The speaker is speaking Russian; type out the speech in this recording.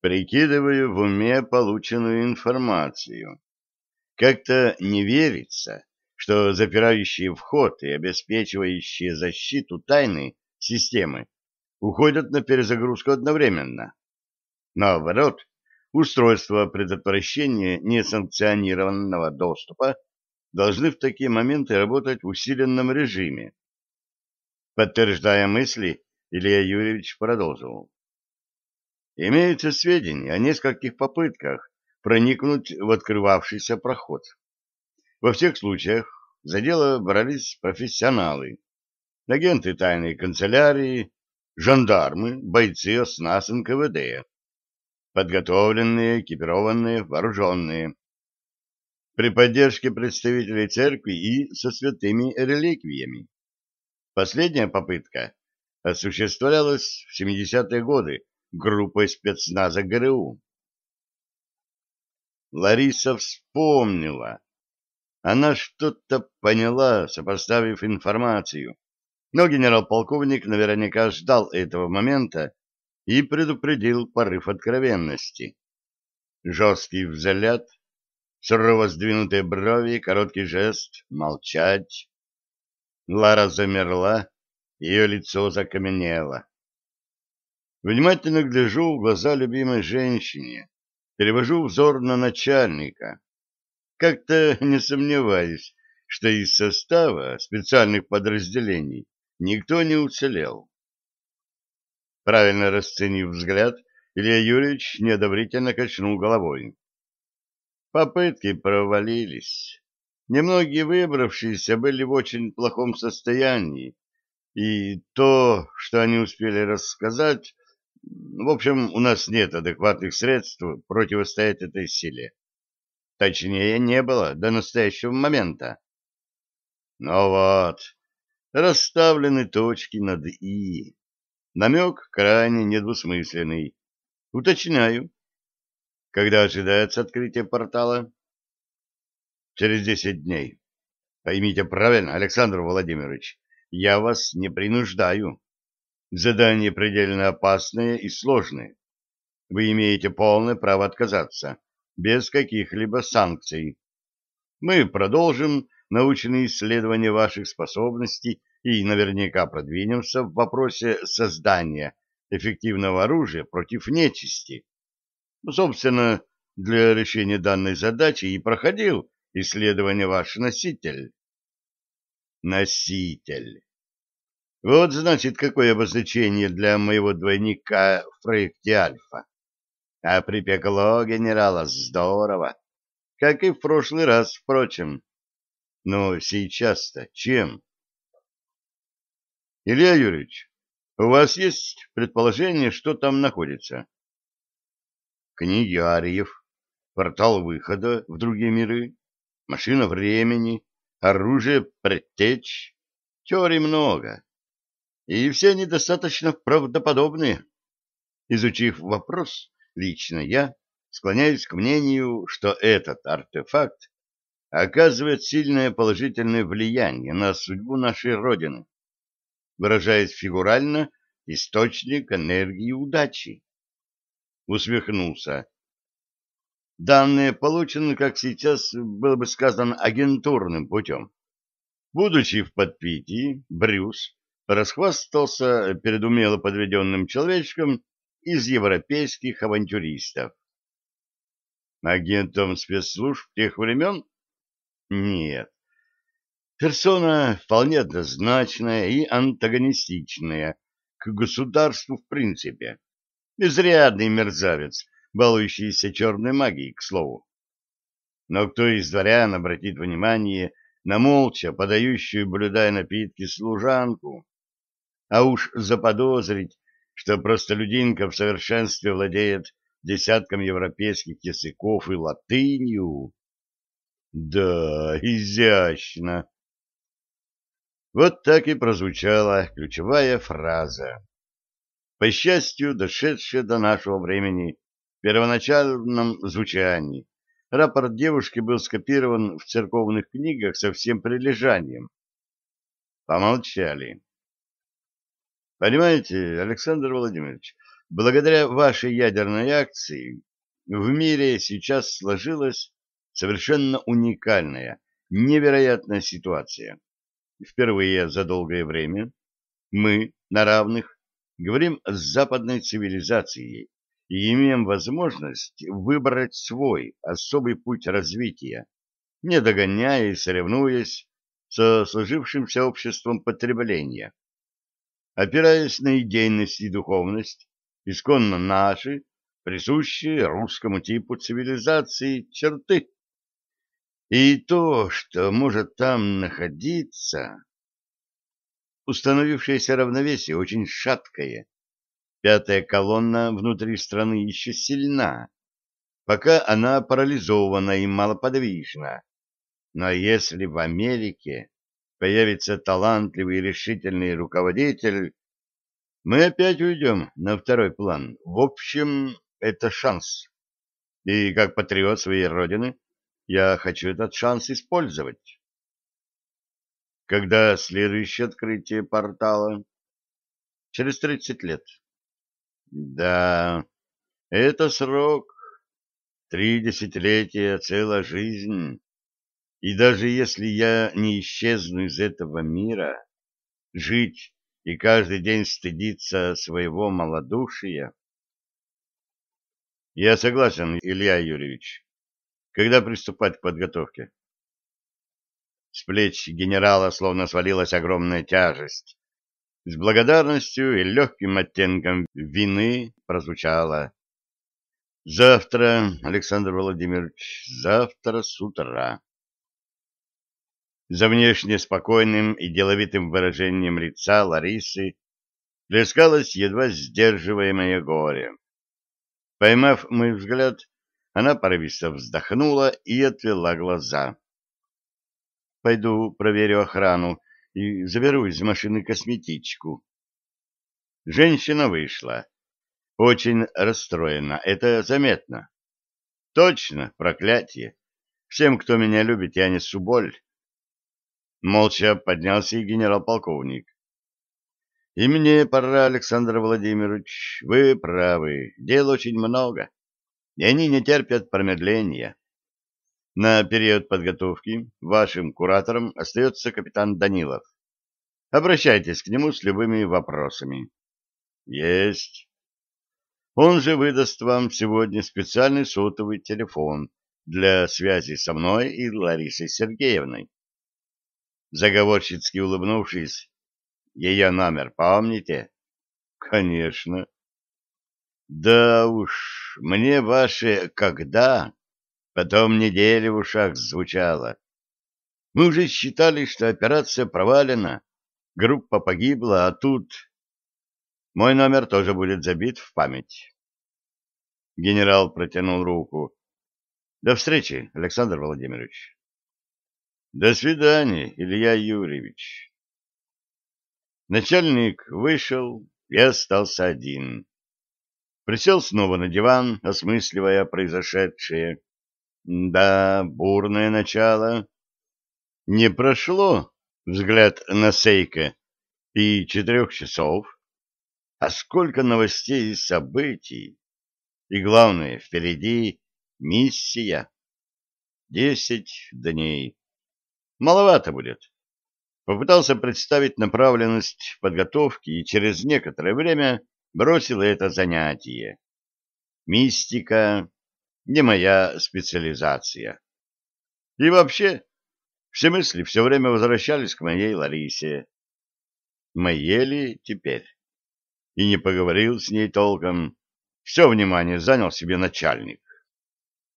Прикидываю в уме полученную информацию. Как-то не верится, что запирающие вход и обеспечивающие защиту тайны системы уходят на перезагрузку одновременно. Наоборот, устройства предотвращения несанкционированного доступа должны в такие моменты работать в усиленном режиме. Подтверждая мысли, Илья Юрьевич продолжил. Имеются сведения о нескольких попытках проникнуть в открывавшийся проход. Во всех случаях за дело брались профессионалы, агенты тайной канцелярии, жандармы, бойцы ОСНАС НКВД, подготовленные, экипированные, вооруженные, при поддержке представителей церкви и со святыми реликвиями. Последняя попытка осуществлялась в 70-е годы группой спецназа ГРУ. Лариса вспомнила. Она что-то поняла, сопоставив информацию. Но генерал-полковник наверняка ждал этого момента и предупредил порыв откровенности. Жесткий взгляд, сурово сдвинутые брови, короткий жест — молчать. Лара замерла, ее лицо закаменело. Внимательно гляжу в глаза любимой женщине, перевожу взор на начальника. Как-то не сомневаюсь, что из состава специальных подразделений никто не уцелел. Правильно расценив взгляд, Илья Юрьевич неодобрительно качнул головой. Попытки провалились. Немногие выбравшиеся были в очень плохом состоянии, и то, что они успели рассказать, в общем, у нас нет адекватных средств противостоять этой силе. Точнее, не было до настоящего момента. Но вот, расставлены точки над «и». Намек крайне недвусмысленный. Уточняю. Когда ожидается открытие портала? Через десять дней. Поймите правильно, Александр Владимирович, я вас не принуждаю. Задание предельно опасное и сложное. Вы имеете полное право отказаться, без каких-либо санкций. Мы продолжим научные исследования ваших способностей и наверняка продвинемся в вопросе создания эффективного оружия против нечисти. Собственно, для решения данной задачи и проходил исследование ваш носитель. Носитель. Вот, значит, какое обозначение для моего двойника в проекте Альфа. А припекло генерала здорово, как и в прошлый раз, впрочем. Но сейчас-то чем? Илья Юрьевич, у вас есть предположение, что там находится? Книги Ариев, портал выхода в другие миры, машина времени, оружие предтеч. Теорий много и все недостаточно правдоподобные. Изучив вопрос, лично я склоняюсь к мнению, что этот артефакт оказывает сильное положительное влияние на судьбу нашей Родины, выражаясь фигурально, источник энергии удачи. Усмехнулся. Данные получены, как сейчас было бы сказано, агентурным путем. Будучи в подпитии, Брюс расхвастался перед умело подведенным человечком из европейских авантюристов. Агентом спецслужб тех времен? Нет. Персона вполне однозначная и антагонистичная к государству в принципе. Изрядный мерзавец, балующийся черной магией, к слову. Но кто из дворян обратит внимание на молча подающую блюда и напитки служанку, а уж заподозрить, что простолюдинка в совершенстве владеет десятком европейских языков и латынью. Да, изящно. Вот так и прозвучала ключевая фраза. По счастью, дошедшая до нашего времени в первоначальном звучании, рапорт девушки был скопирован в церковных книгах со всем прилежанием. Помолчали. Понимаете, Александр Владимирович, благодаря вашей ядерной акции в мире сейчас сложилась совершенно уникальная, невероятная ситуация. Впервые за долгое время мы на равных говорим с западной цивилизацией и имеем возможность выбрать свой особый путь развития, не догоняя и соревнуясь со сложившимся обществом потребления. Опираясь на идейность и духовность, исконно наши, присущие русскому типу цивилизации черты. И то, что может там находиться... Установившееся равновесие очень шаткое. Пятая колонна внутри страны еще сильна, пока она парализована и малоподвижна. Но если в Америке появится талантливый и решительный руководитель, мы опять уйдем на второй план. В общем, это шанс. И как патриот своей родины я хочу этот шанс использовать. Когда следующее открытие портала? Через 30 лет. Да, это срок. Три десятилетия, целая жизнь. И даже если я не исчезну из этого мира, жить и каждый день стыдиться своего малодушия... Я согласен, Илья Юрьевич. Когда приступать к подготовке? С плеч генерала словно свалилась огромная тяжесть. С благодарностью и легким оттенком вины прозвучало. Завтра, Александр Владимирович, завтра с утра. За внешне спокойным и деловитым выражением лица Ларисы плескалось едва сдерживаемое горе. Поймав мой взгляд, она порывисто вздохнула и отвела глаза. «Пойду проверю охрану и заберу из машины косметичку». Женщина вышла. Очень расстроена, это заметно. Точно, проклятие. Всем, кто меня любит, я несу боль. Молча поднялся и генерал-полковник. И мне пора, Александр Владимирович, вы правы, дел очень много и они не терпят промедления. На период подготовки вашим куратором остается капитан Данилов. Обращайтесь к нему с любыми вопросами. Есть. Он же выдаст вам сегодня специальный сотовый телефон для связи со мной и Ларисой Сергеевной. Заговорщицки улыбнувшись, ее номер помните? Конечно. Да уж, мне ваше «когда» потом недели в ушах звучало. Мы уже считали, что операция провалена, группа погибла, а тут... Мой номер тоже будет забит в память. Генерал протянул руку. До встречи, Александр Владимирович. До свидания, Илья Юрьевич. Начальник вышел и остался один присел снова на диван, осмысливая произошедшее. Да, бурное начало. Не прошло взгляд на Сейка и четырех часов, а сколько новостей и событий. И главное, впереди миссия. Десять дней. Маловато будет. Попытался представить направленность подготовки и через некоторое время бросил это занятие. Мистика не моя специализация. И вообще, все мысли все время возвращались к моей Ларисе. Моей ли теперь? И не поговорил с ней толком. Все внимание занял себе начальник.